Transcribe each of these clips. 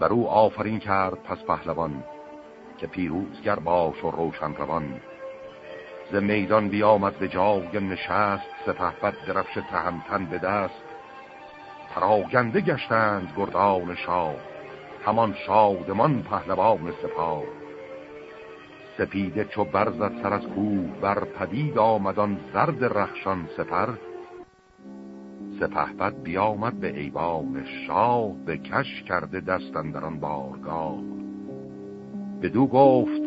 بر او آفرین کرد پس پهلوان که پیروزگر باش و روشن روان. ز میدان بیامد به جای نشست سپهبد درفش تهمتن به دست. پراگنده گشتند گردان شاه همان شادمان پهلوان سپاه. سپیده چو برزد سر از کوه بر پدید آمدان زرد رخشان سپر. سپهبد بیامد به ایوان شاه به کش کرده دستن در آن بارگاه. بدو گفت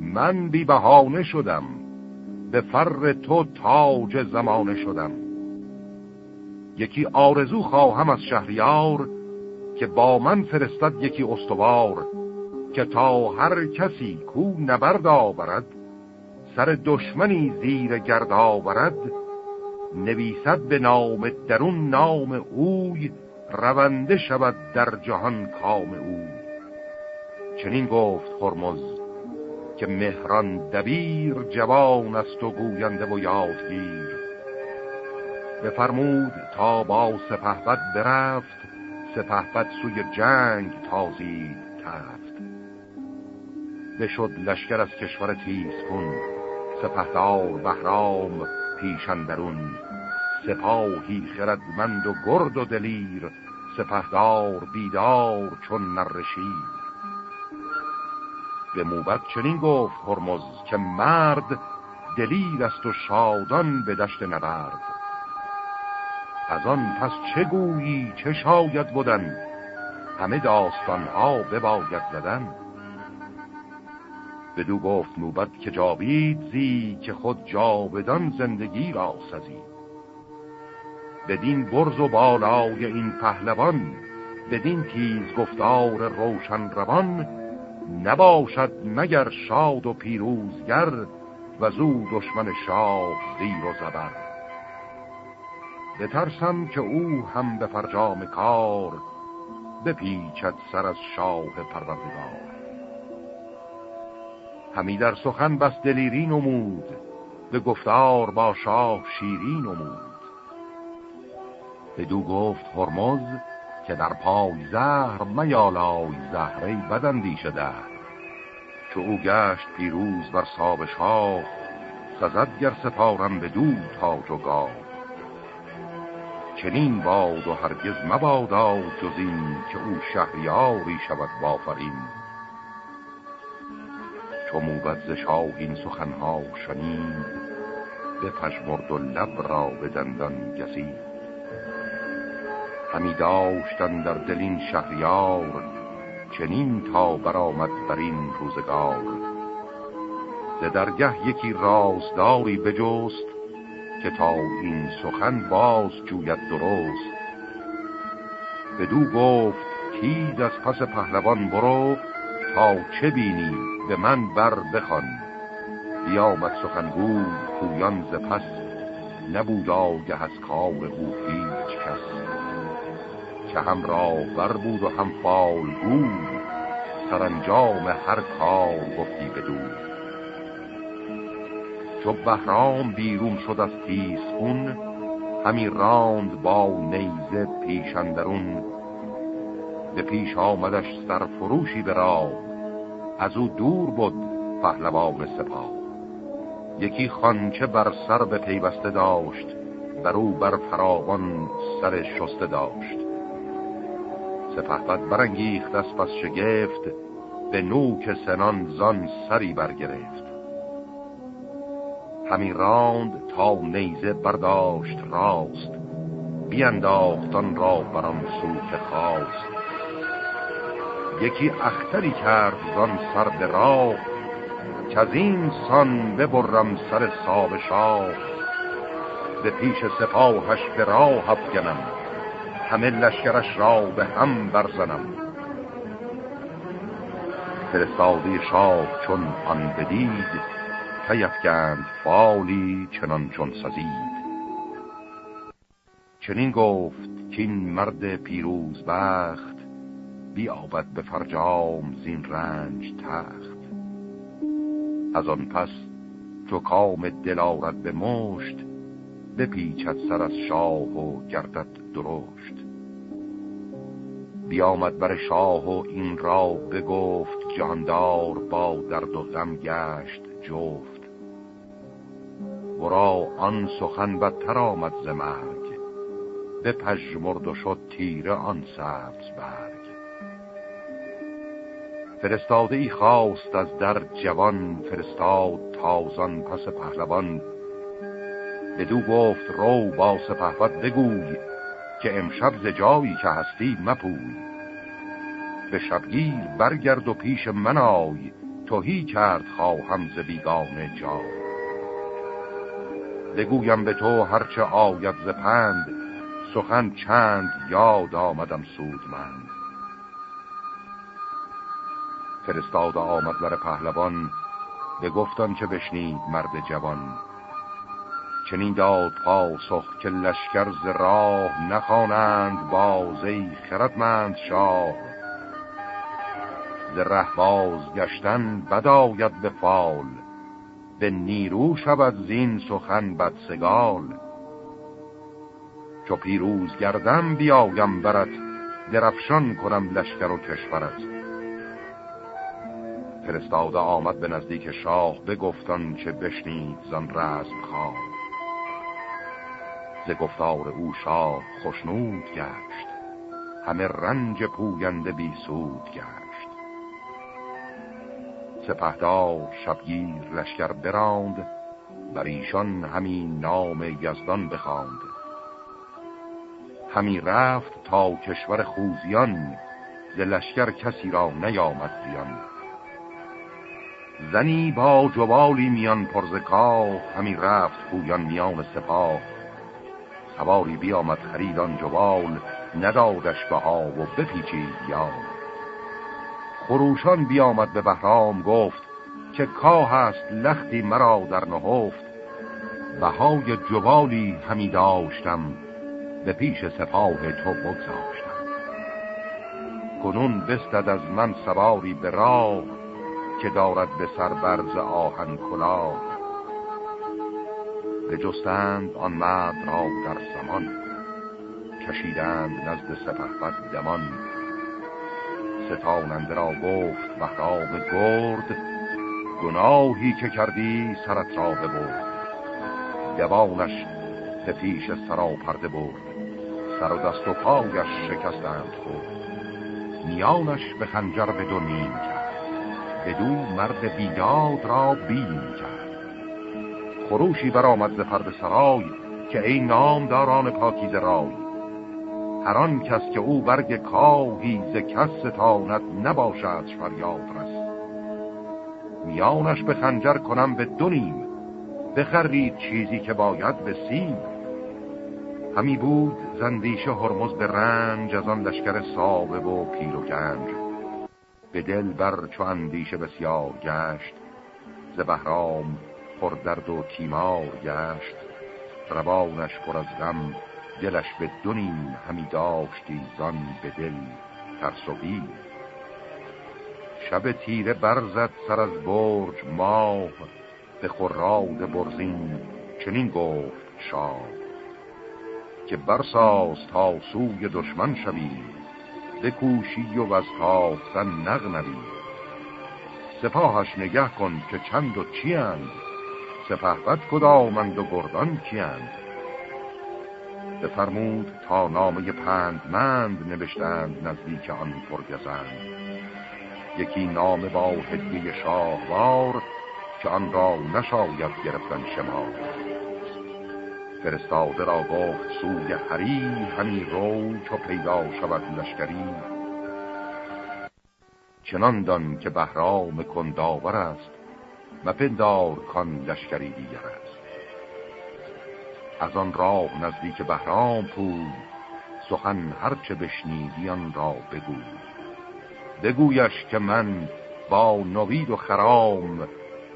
من بی بهانه شدم به فر تو تاج زمانه شدم. یکی آرزو خواهم از شهریار که با من فرستد یکی استوار که تا هر کسی کو نبرد آورد سر دشمنی زیر گرد آورد نویسد به نام درون نام اوی رونده شود در جهان کام او. چنین گفت خرمز که مهران دبیر جوان است و گوینده و یادگیر. بفرمود تا با سپهبد برفت سپهبد سوی جنگ تازید تفت. بشد لشکر از کشور تیز کن سپهدار بهرام پیشندرون سپاهی خردمند و گرد و دلیر سپهدار بیدار چون نرشید به موبت چنین گفت هرمز که مرد دلیر است و شادان به دشت نبرد. از آن پس چه گویی؟ چه شاید بودن همه داستانها بباید زدن. بدو گفت نوبت که جاوید زی که خود جاودان زندگی را سزید بدین برز و بالای این پهلوان بدین تیز گفتار روشن روان نباشد مگر شاد و پیروزگر و زو دشمن شاه زیر و زبر. بترسم که او هم به فرجام کار بپیچد سر از شاه پروردگار. همی در سخن بس دلیری نمود به گفتار با شاه شیرین نمود. بدو گفت هرمز که در پای زهر میالای زهره بدندی شده. چو او گشت پیروز بر ساب شاه سزد گر سپارم به دو تاج و گاه. چنین باد و هرگز مبادا جز این که او شهریاری شود بافرین چو موبت ز شاه این سخنها شنید به پشمرد و لب را به دندان گزید. همی داشتن در دلین شهریار چنین تا برآمد بر این روزگار. ز درگه یکی رازداری بجست که تا این سخن باز جوید درست. بدو گفت تیز از پس پهلوان برو تا چه بینی به من بر بخوان؟ بیامد سخنگوی پویان ز پس نبود آگه از کار او هیچ کس. که هم بر بود و هم فالگو سرانجام هر کار گفتی بدو چو بهرام بیرون شد از تیز خون همی راند با نیزه پیشندرون به پیش آمدش سرفروشی به راه. از او دور بود پهلوان سپاه. یکی خانچه بر سر به پیوسته داشت بر او بر فراوان سر شسته داشت. سپهبد برانگیخت از پس شگفت به نوک سنان زان سری برگرفت. همی راند تا نیزه برداشت راست بیانداختان را بران سوک خواست یکی اختری کرد زان سر به راه که از این سان ببرم سر ساب شاه. به پیش سپاهش به راه افگنم همه لشکرش را به هم برزنم. فرستادی شاه چون آن بدید کیفگند فالی چنان چون سزید. چنین گفت که این مرد پیروز بخت بیابد به فرجام زین رنج تخت. از آن پس چو کام دل آرد به مشت بپیچد سر از شاه و گردد درشت. بیامد بر شاه و این را بگفت جاندار با درد و غم گشت جفت. ورا آن سخن بدتر آمد ز مرگ به پژمرد و شد تیره آن سبز برگ فرستاده ای خواست از در جوان فرستاد تازان پس پهلوان. بدو گفت رو با سپهبد بگوی که امشب ز جایی که هستی مپوی. به شبگیر برگرد و پیش من آی توهی کرد خواهم ز بیگانه جا بگویم به تو هرچه آید ز پند سخن چند یاد آمدم سود من فرستاده آمد بر پهلوان به گفتان که بشنید مرد جوان. چنین داد پاسخ که لشکر ز راه نخوانند بازی خردمند شاه. ز ره باز گشتن بداید به فال به نیرو شود زین سخن بدسگال. چو پیروز گردم بیایم برد درفشان کنم لشکر و کشورت. فرستاده آمد به نزدیک شاه بگفتان که بشنید زن رزم خواه. ز گفتار او شاه خشنود گشت همه رنج پوینده بی سود گشت. سپهدار شبگیر لشکر براند بر ایشان همین نام یزدان بخواند. همی رفت تا کشور خوزیان ز لشکر کسی را نیامد زیان. زنی با جوالی میان پرزکاه همی رفت پویان میان سپاه. سواری بیامد خرید آن جوال ندادش به آب و بپیچید یا خروشان بیامد به بهرام گفت که کاه است لختی مرا در نهفت. بهای جوالی همی داشتم به پیش سپاه تو بگذاشتم. کنون بستد از من سواری به راه که دارد به سر برز آهن کلاه. جستند آن مرد را در زمان کشیدند نزد سپهبد دمان. ستاننده را گفت بهرام گرد گناهی که کردی سرت را ببرد. دوانش به پیش سرا پرده برد سر و دست و پایش شکستند خود میانش به خنجر به دو نیم کرد. بدو مرد بیداد را بیم کرد. خروشی برآمد ز پرد سرای که ای نامداران پاکیز رای. هر آن کس که او برگ کاهی ز کس ستاند نباشد فریاد رس. میانش به خنجر کنم به دو نیم بخرید چیزی که باید به سیم. همی بود زندیش هرمز به رنج از آن لشکر سابه و پیر و گنج. به دل بر چو اندیشه بسیار گشت ز بهرام پر درد و تیمار گشت. روانش پر از غم دلش به دونیم همی داشتی زان به دل ترس و شب تیره برزد سر از برج ماه به خراد برزین چنین گفت شاه که برساز تا سوی دشمن شوی بکوشی و از تافتن نغنوی. سپاهش نگه کن که چند و چیند سپهبد کدامند و گردان کیند بفرمود تا نامه پندمند نوشتند نزدیک آن پرگزند. یکی نام با هدیه شاهوار که آن را نشاید گرفتن شما فرستاده را گفت سوی هری همی رو چو پیدا شود لشکری. چنان دان که بهرام کنداور است مپندار کان لشکری دیگر است. از آن راه نزدیک بهرام پود سخن هرچه بشنیدی آن را بگو بگویش که من با نوید و خرام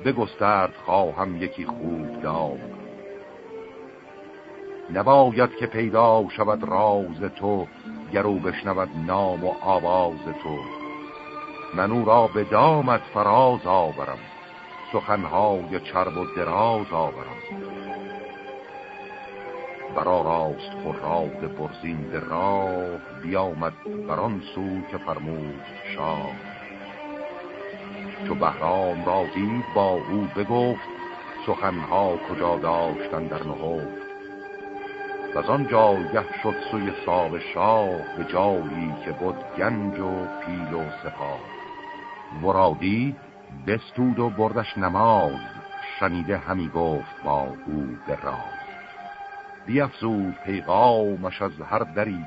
بگسترد خواهم یکی خوب دام. نباید که پیدا شود راز تو گرو بشنود نام و آواز تو. من او را به دامت فراز آورم سخنهای چرب و دراز آورم. برا راست خراد برزین به راه بیامد بران سو که فرمود شاه. چو بهرام را دید با او بگفت سخنها کجا داشتن در نهفت؟ و از آن جایگه شد سوی ساب شاه به جایی که بود گنج و پیل و سپاه. ورادی بستود و بردش نماز شنیده همی گفت با او به راز. بیافزود پیغامش از هر دری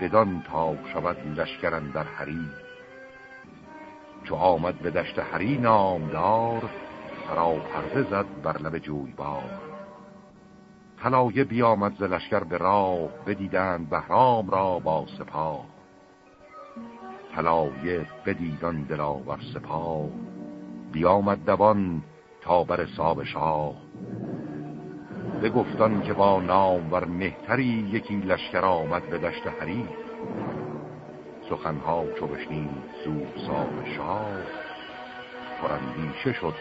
بدان تا شود لشکرن در حری. چو آمد به دشت حری نامدار سرا پرده زد بر لب جویبار. طلایه بیامد ز لشکر به راه بدیدند بهرام را با سپاه. طلایه بدیدان دلاور سپاه بیامد دوان تا بر ساب شاه. بگفتان که با نام ور مهتری یکی لشکر آمد به دشت حری سخنها چو بشنید زود ساب شاه پرندیشه شد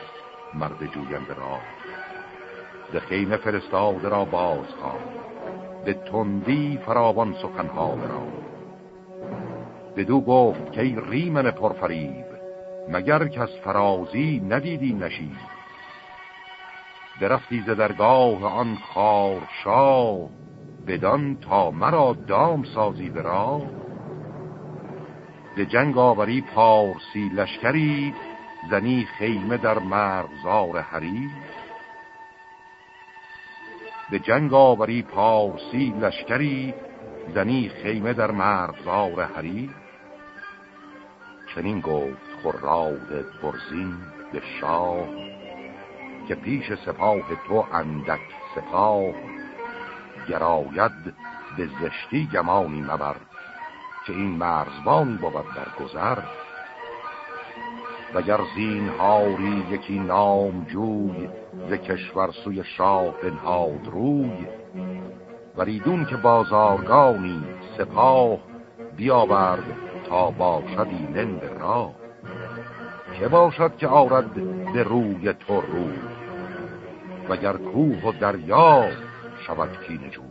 مرد جوینده را ز خیمه فرستاده را باز خواند به تندی فراوان سخنها را بدو گفت که ریمن پرفریب مگر کس فرازی ندیدی نشید درفتی ز درگاه آن خار شاه بدان تا مرا دام سازی به راه. به جنگ آوری پارسی لشکری زنی خیمه در مرغزار حری به جنگ آوری پارسی لشکری زنی خیمه در مرغزار حری. چنین گفت خراد برزین به شاه که پیش سپاه تو اندک سپاه. گراید به زشتی گمانی مبر که این مرزبانی بود در گذر. وگر زین هاری یکی نام جوی ز کشور سوی شاه بنهاد روی. وریدون که بازارگانی سپاه بیاورد تا باشدی لند را که باشد که آرد به روی تو رو وگر کوه و دریا شود کین جو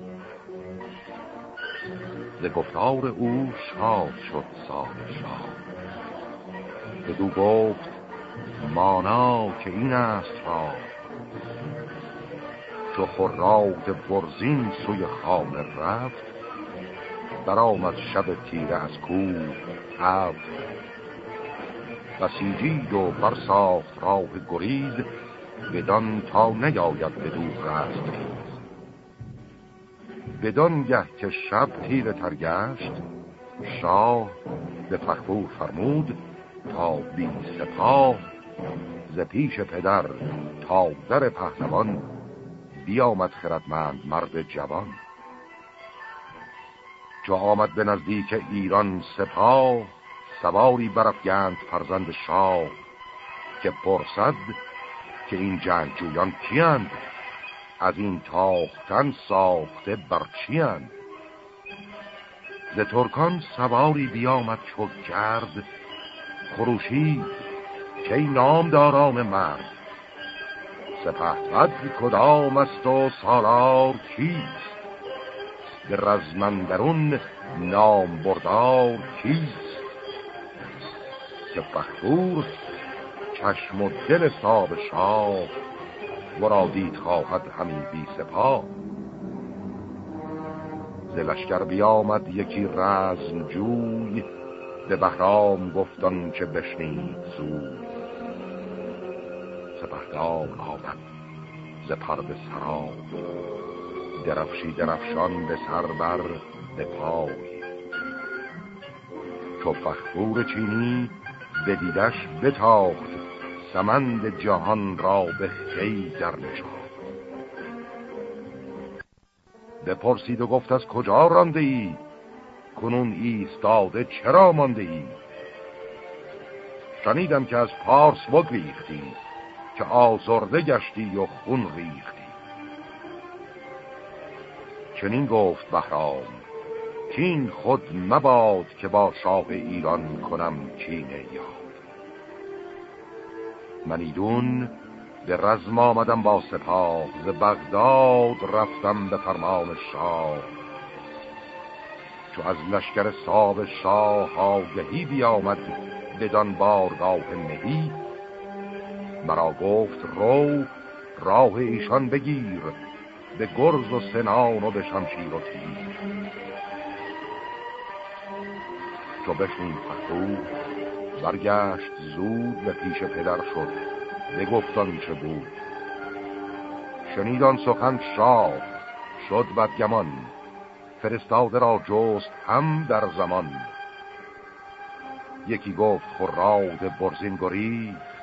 ز گفتار او شاد شد سال شاه. بدو گفت مانا که این است را. چو خراد برزین سوی خانه رفت برآمد شب تیره از کوه هفت. بسیجید و برساخت راه گریز بدان تا نیاید بدو رست بدان گه که شب تیره ترگشت شاه به فخفور فرمود تا بی سپاه ز پیش پدر تا در پهلوان بیامد خردمند مرد جوان. چو آمد به نزدیک ایران سپاه سواری برفگند فرزند شاه که پرسد که این جنگجویان کیند از این تاختن ساخته بر چیند ز ترکان سواری بیامد چو کرد خروشی که نامداران مرد. سپهبد کدام است و سالار کیست؟ به رزمندرون نام بردار کیست؟ که فخور چشم و دل ساب شاه. ورادید خواهد همین بی سپاه. زلشکر بیامد یکی رزم جوی به بهرام گفتن که بشنید زود سپهدار آمد ز پرد سرا. درفشی درفشان به سر بر به پای. چو فخفور چینی بدیدش بتاخت سمند جهان را به خی در نشاخت. بپرسید و گفت از کجا رانده ای؟ کنون ایستاده چرا مانده ای شنیدم که از پارس بگریختی که آزرده گشتی و خون ریختی. چنین گفت بهرام کین خود مباد که با شاه ایران کنم چینه یاد. منیدون به رزم آمدم با سپاه ز بغداد رفتم به فرمان شاه. چو از لشکر صاب شاه آگهی بیامد بدان بارگاه مهی مرا گفت رو راه ایشان بگیر به گرز و سنان و به شمشیر و تیر. چو بشنید پهلو برگشت زود به پیش پدر شد بگفتان چه بود. شنیدان سخن شاه شد بدگمان. فرستاده را جست هم در زمان. یکی گفت خراد برزین گریخت.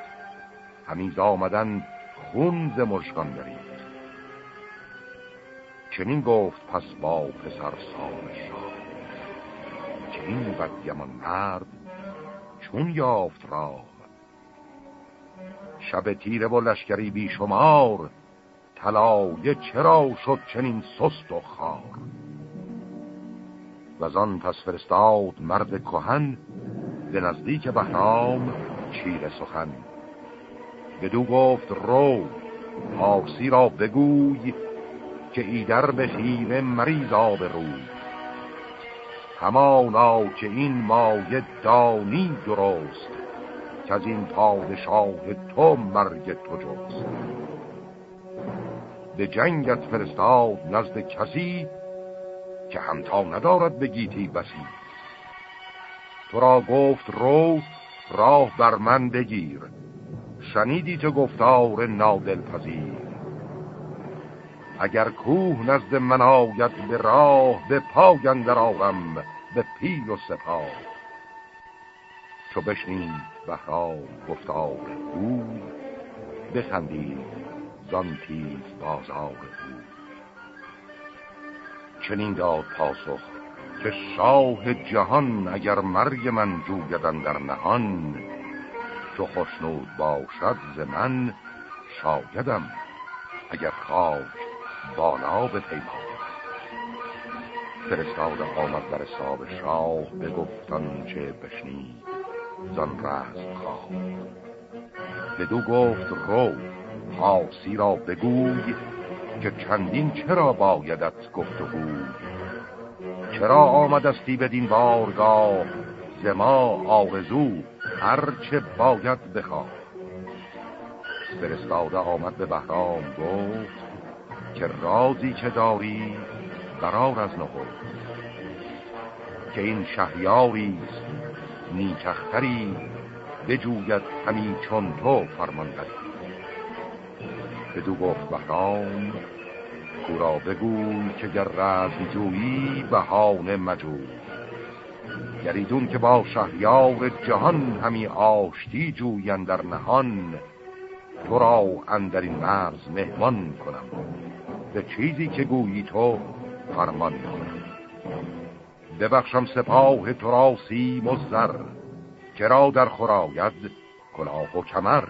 همیز آمدن خون مشکان برید چنین گفت پس با پسر سال شاه. چنین بدگمان مرد چون یافت راه شب تیره و لشکری بیشمار طلایه چرا شد چنین سست و خار. و آن پس فرستاد مرد کهن به نزدیک بهرام چیر سخن. بدو گفت رو پارسی را بگوی که ایدر به خیره مریض آب روی. همانا که این مایه دانی درست که از این پادشاه تو مرگ تو جست. به جنگت فرستاد نزد کسی که همتا ندارد به گیتی بسی. تو را گفت رو راه بر من بگیر. شنیدی تو گفتار نادل پذیر اگر کوه نزد من آید به راه به پاگن در آرم به پیل و سپاه. چو بشنید بهرام گفتار او بخندید زان تیز بازار او. چنین داد پاسخ که شاه جهان اگر مرگ من جویدن در نهان چو خوشنود باشد ز من شایدم اگر خاک بالا به پیمان فرستاد آمد در حساب شاه بگفتان چه بشنید زن رست خواه. بدو گفت رو حاسی را بگوی که چندین چرا بایدت گفت و بود چرا آمدستی بدین بارگاه؟ زما آغزو هرچه باید بخواه. فرستاده آمد به بهرام گفت که رازی که داری قرار از نهفت که این شهریاری است نیکختری بجوید همی چون تو فرماندری بدو گفت بهرام او را بگوی که گر رزم جویی بهانه مجوی گریدون که با شهریار جهان همی آشتی جوین در نهان تو را اندرین مرز مهمان کنم. به چیزی که گویی تو فرمان کنم. ببخشم سپاه تو را سیم و زر کرا در خراید کلاه و کمر.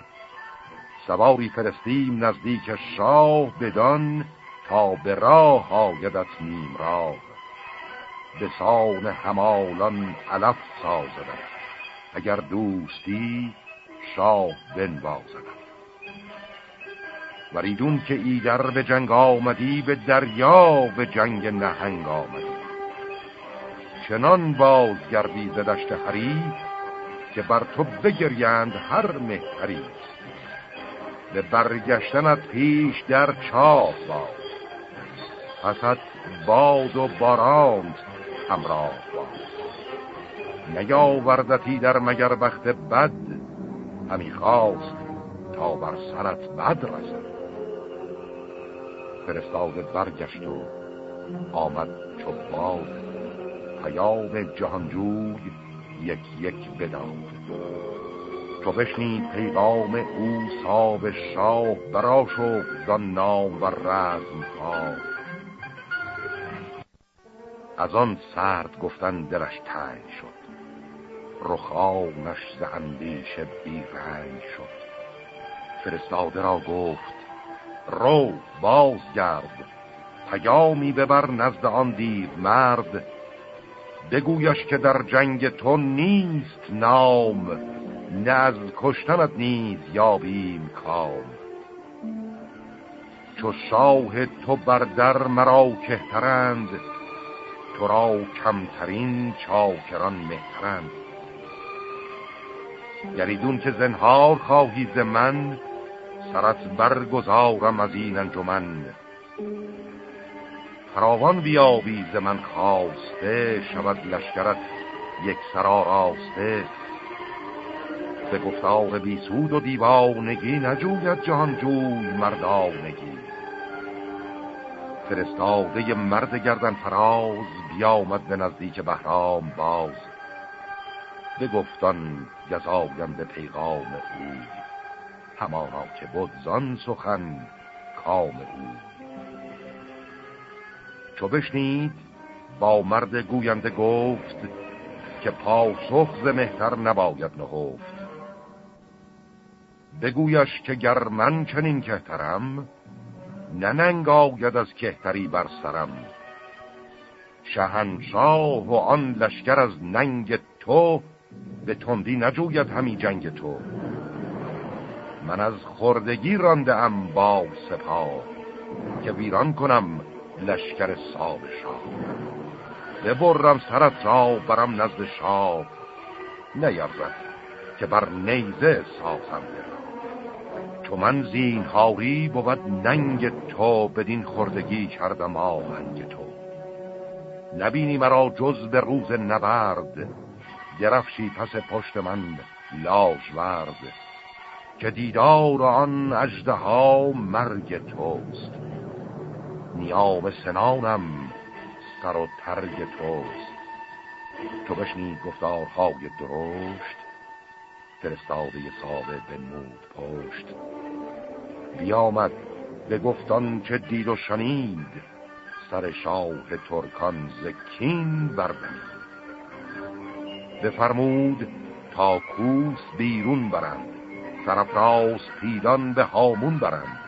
سواری فرستیم نزدیک شاه بدان تا به راه آیدت نیم راه. به سان همالان علف سازدن اگر دوستی شاه بنوازدن وریدون که ایدر به جنگ آمدی به دریا به جنگ نهنگ آمدی. چنان باز گردی ز دشت حریف که بر تو بگریند هر مهتری. به برگشتنت پیش در چاه باز. پست باد و باران همراه باز. نیاوردتی در مگر بخت بد همی خواست تا بر سرت بد رسد. فرستاده برگشت و آمد چو باد. پیام جهانجوی یک یک بداد. چو بشنید پیغام او صاب شاه برا شد زن نام و رزم خواه. از آن سرد گفتن دلش تنگ شد. رخانش ز بی رنگ شد. فرستاده را گفت رو بازگرد. پیامی ببر نزد آن دیو مرد. بگویش که در جنگ تو نیست نام. نه از کشتنت نیز یابیم کام. چو شاه تو بر در مرا کهترند تو را کمترین چاکران مهترند. گریدون که زنهار خواهی ز من سرت برگزارم از این انجمن. فراوان بیابی ز من خواسته شود لشکرت یک سرا راسته. به گفتار بیسود و دیوانگی نجوید جهان جوی مردانگی. فرستاده مرد گردن فراز بیامد به نزدیک بهرام باز. بگفتان به پیغام او همانا که بود زان سخن کام او چو بشنید با مرد گوینده گفت که پاسخ ز مهتر نباید نهفت. بگویش که گر من چنین کهترم نننگ آید از کهتری بر سرم. شهنشاه و آن لشکر از ننگ تو به تندی نجوید همی جنگ تو. من از خردگی رانده ام با سپاه که ویران کنم لشکر ساب شاه. ببرم سرت را برم نزد شاه نیرزد که بر نیزه سازم. چو من زینهاری بود ننگ تو بدین خردگی کردم آهنگ تو. نبینی مرا جز به روز نبرد گرفشی پس پشت من لاش ورد. که دیدار آن اجده مرگ توست. نیام سنانم سر و ترگ توست. تو بشنید گفتارهای درشت فرستاده ساوه به مود پشت. بیامد به گفتان چه دید و شنید. سر شاه ترکان زکین بربنید. بفرمود تا کوس بیرون برند. سرفراز پیدان به هامون برند.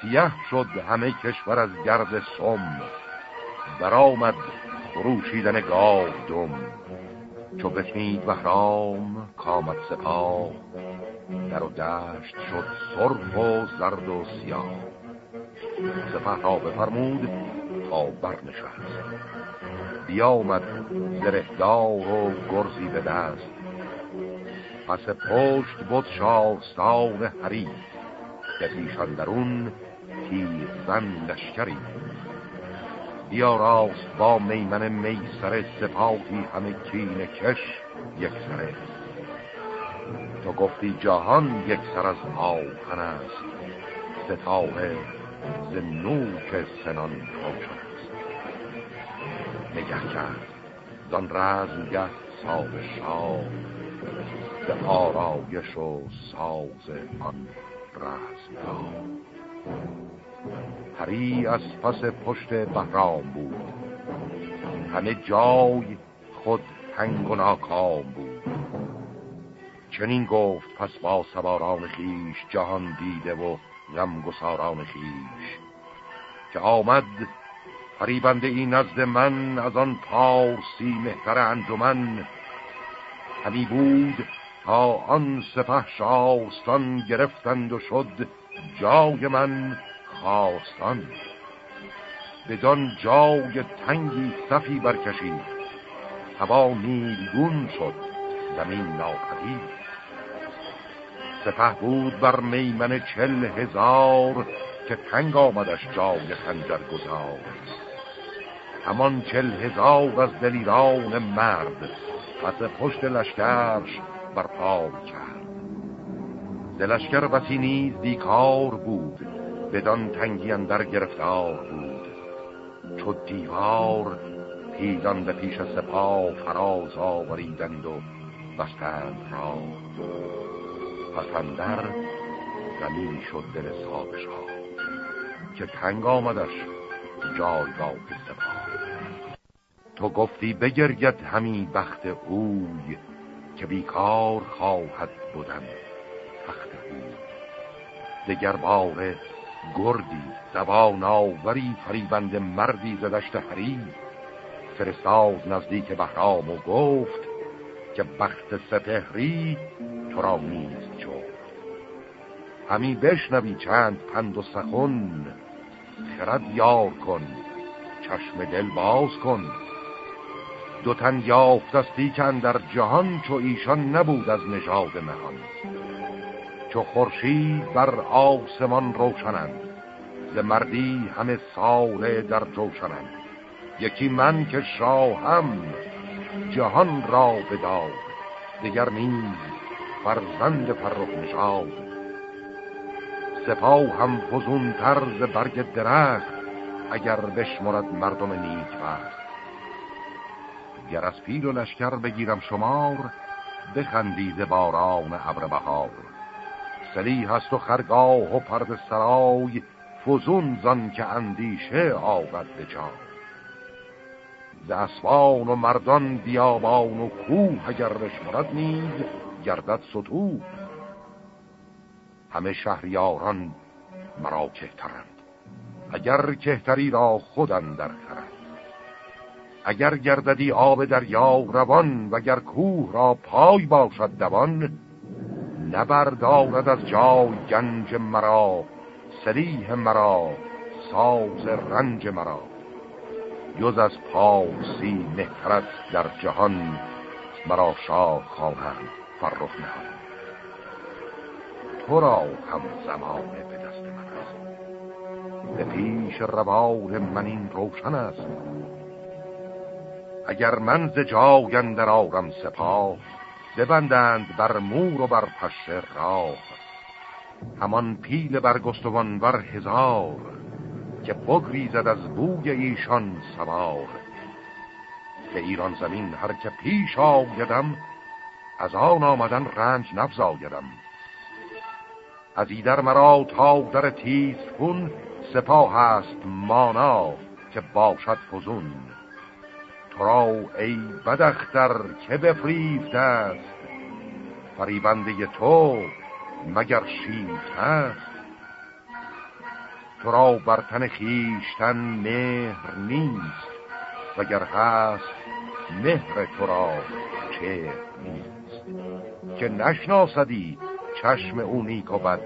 سیه شد همه کشور از گرد سم. برآمد خروشیدن گاو دم. چو بشنید بهرام کامت سپاه در و دشت شد سرخ و زرد و سیاه. سپه را بفرمود تا برنشست. بیامد زرهدار و گرزی به دست. پس پشت بود شاستان حریف که پیشان درون تیر زن لشکری. بیا راست با میمن میسر سپاهی همه کین کش یک سره. تو گفتی جهان یک سر از آهن است. ستاره ز نوک سنان روشن است. نگه کرد. زان رزمگه ساز شاه به آرایش و ساز آن رزمگاه. هری از پس پشت بهرام بود. همه جای خود تنگ و ناکام بود. چنین گفت پس با سواران خیش جهان دیده و غم گساران خیش. که آمد فریبنده این نزد من از آن پارسی مهتر انجمن. همی بود تا آن سپه شاستان گرفتند و شد جای من. خواستان بدان جای تنگی صفی برکشید. هوا نیلگون شد زمین ناپدید. سپه بود بر میمن چل هزار که تنگ آمدش جای خنجر گذار. همان چل هزار از دلیران مرد پس پشت لشکرش بر پای کرد. دلشکر بسی نیز بیکار بود. بدان تنگی اندر گرفتار بود. چو دیوار پیلان به پیش سپاه فراز آوریدند و بستند را. پسندر زمین شد دل صابشا که تنگ آمدش جایگاه سپاه. تو گفتی بگرید همی بخت اوی که بیکار خواهد بودن تخت اوی. دگر بار گردی زبان آوری فریبند مردی زدشت حری فرستاد نزدیک بهرام و گفت که بخت سپهری تو را نیست همی بشنوی چند پند و سخن خرد یار کن چشم دل باز کن. دو تن یافت در جهان چو ایشان نبود از نژاد مهان. چو خورشید بر آسمان روشنند. ز مردی همه ساله در جوشنند. یکی من که شاهم جهان را بداد. دیگر نیز فرزند فرخ نشاد. سپاه هم فزون ز برگ درخت اگر بشمرد مردم نیک وقت گر از پیل و لشکر بگیرم شمار بخندید باران ابر بهار. سلی هست و خرگاه و پرد سرای فزون زن که اندیشه آبد به ز اسبان و مردان بیابان و کوه اگر بشمرد نیز گردد ستو همه شهریاران مرا کهترند اگر کهتری را خودم در خرد اگر گرددی آب دریا روان وگر کوه را پای باشد دوان نبردارد از جای گنج مرا سریح مرا ساز رنج مرا. جز از پاسی مهترت در جهان مرا شاه خواهند فرخ نهان. تو را هم زمانه به دست من است. به پیش روان من این روشن است. اگر من ز جاگندر آرم سپاه ببندند بر مور و بر پشه راه. همان پیل برگستوان بر هزار که بگریزد از بوی ایشان سوار. به ایران زمین هر که پیش آیدم از آن آمدن رنج نفزایدم. از ایدر مرا تا در تیز کن سپاه است مانا که باشد فزون. را ای بدختر که بفریفت است؟ فریبنده تو مگر شیفت است تو را بر تن خیشتن مهر نیست وگر هست مهر تو را چه نیست. که نشناسدی چشم او نیک و بد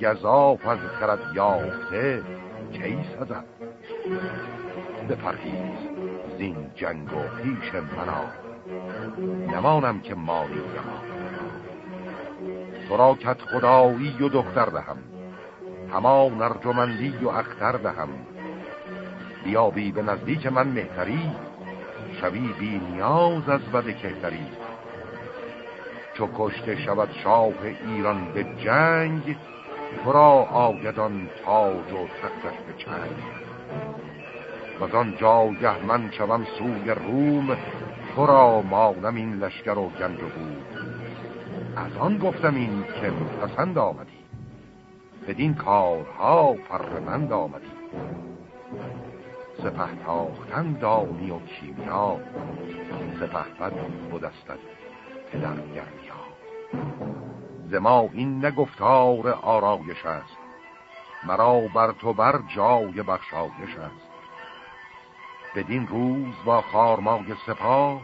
گذاف از خرد یافته کی سزد؟ بپرهیز. جنگ و پیش منا نمانم که مالی نمان تو را کت خدایی و دختر دهم. هما نرجمندی و اختر دهم. بیابی به نزدیک من مهتری شوی بی نیاز از بد کهتری. چو کشته شود شاه ایران به جنگ تو را آگدان تاج و تختش به چنگ. و آن جاگه من شوم سوی روم تو را مانم این لشکر و گنج بود از آن گفتم این که پسند آمدی. بدین کارها فرمند آمدی. سپه تاختن دانی و کیمیا سپه بد بودستد پدر گرمیا. زما این نگفتار آرایش است مرا بر تو بر جای بخشایش است. بدین روز با خارمای سپاه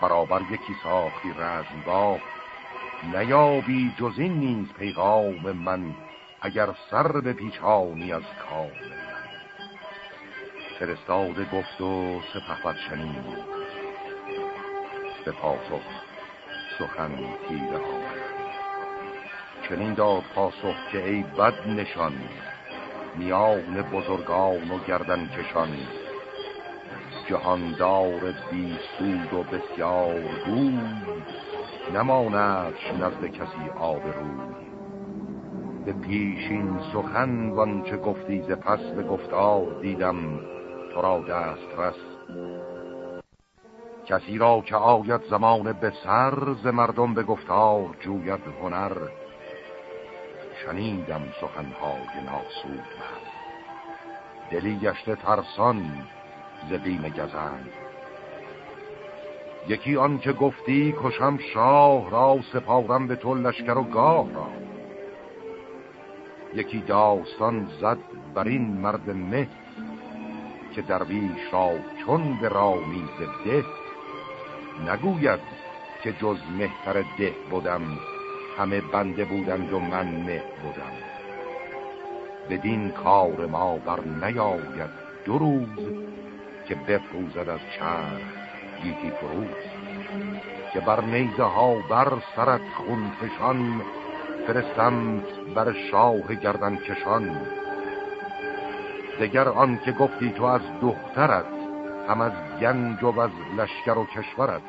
برابر یکی ساختی با نیابی جز این نیز پیغام من اگر سر به پیچانی از کام فرستاده گفت و سپهبد شنید. به پاسخ سخن تیره آمد. چنین داد پاسخ که ای بد نشان میان بزرگان و گردن کشان جهاندار بی سود و بسیار گوی نماندش نزد کسی آب روی. به پیشین سخن وانچه گفتی ز پس به گفتار دیدم تو را دست رس کسی را که آید زمان به سر ز مردم به گفتار جوید هنر. شنیدم سخنهای ناسود من. دلی گشته ترسان ز بیم یکی آن که گفتی کشم شاه را سپارم به تو لشکر و گاه را. یکی داستان زد بر این مرد مه که درویش را چون به رامیز ده نگوید که جز مهتر ده بودم همه بنده بودند و من مه بودم بدین کار ما بر نیاید دو روز که بفروزد از چرخ گیتی فروز که بر نیزه ها بر سرت خون فشان فرستم بر شاه گردن کشان. دگر آن که گفتی تو از دخترت هم از گنج و از لشکر و کشورت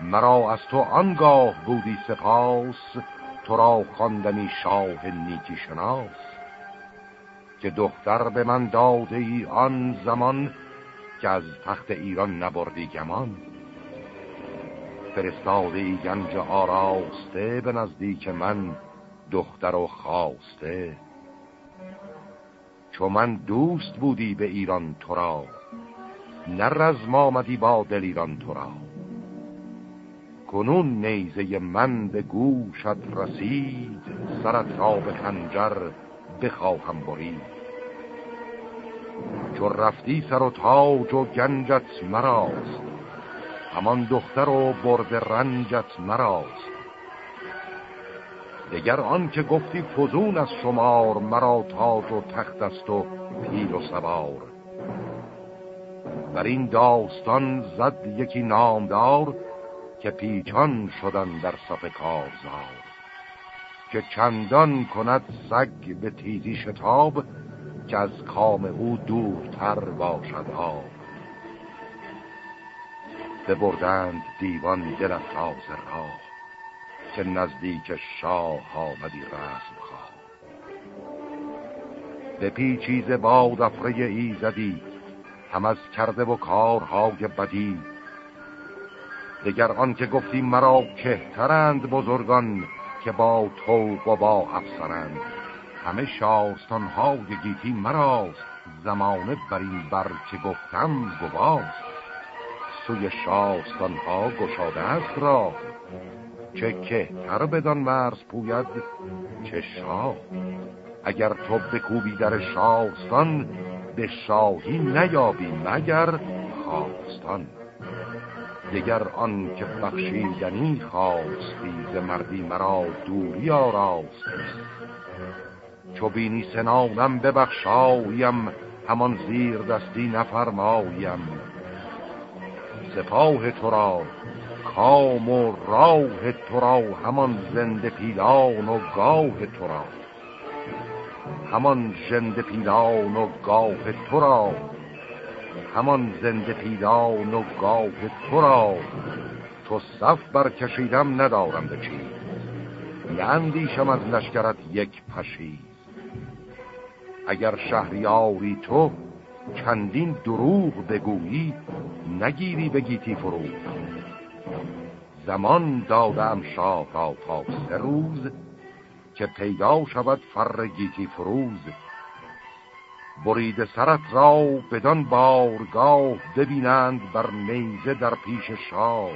مرا از تو آنگاه بودی سپاس تو را خواندمی شاه نیکی شناس. که دختر به من داده ای آن زمان که از تخت ایران نبردی گمان. فرستاده ای گنج آراسته به نزدیک من دختر و خواسته. چو من دوست بودی به ایران تو را نه رزم آمدی با دل ایران تو را. کنون نیزه من به گوشت رسید سرت را به خنجر بخواهم برید. چو رفتی سر و تاج و گنجت مراست. همان دختر و برد رنجت مراست. دگر آن که گفتی فزون از شمار مرا تاج و تخت است و پیل و سوار. بر این داستان زد یکی نامدار که پیچان شدن در صف کارزار. که چندان کند سگ به تیزی شتاب که از کام او دورتر باشد آب. ببردند دیوان دل از راه که نزدیک شاه آمدی رسم خواه. به پیچیز باد افره ای زدی هم از کرده و کارهای بدی. دگر آن که گفتی مرا کهترند بزرگان که با تو و با افسرند. همه شاستان های گیتی مراست زمانه بر این بر که گفتم گواست. سوی شاستان ها گشاده است را چه کهتر بدان مرز پوید چه شاه. اگر تو بکوبی در شاستان به شاهی نیابی مگر خواستان دگر آن که بخشیدنی خواستی ز مردی مرا دوری آراستی چو بینی سنانم ببخشایم همان زیر دستی نفرمایم. سپاه تو را کام و راه تو را همان زنده پیلان و گاه تو را. همان زنده پیلان و گاه تو را همان زنده پیلان و گاه تو را. تو صف برکشیدم ندارم به چیز. اندیشم از لشکرت یک پشیز. اگر شهریاری تو چندین دروغ بگویی نگیری بگیتی فرود زمان دادم شاه را تا سه روز که پیدا شود فر گیتی فروز. برید سرت را بدان بارگاه ببینند بر نیزه در پیش شاه.